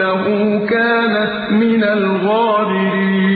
امرأته كانت من الغابرين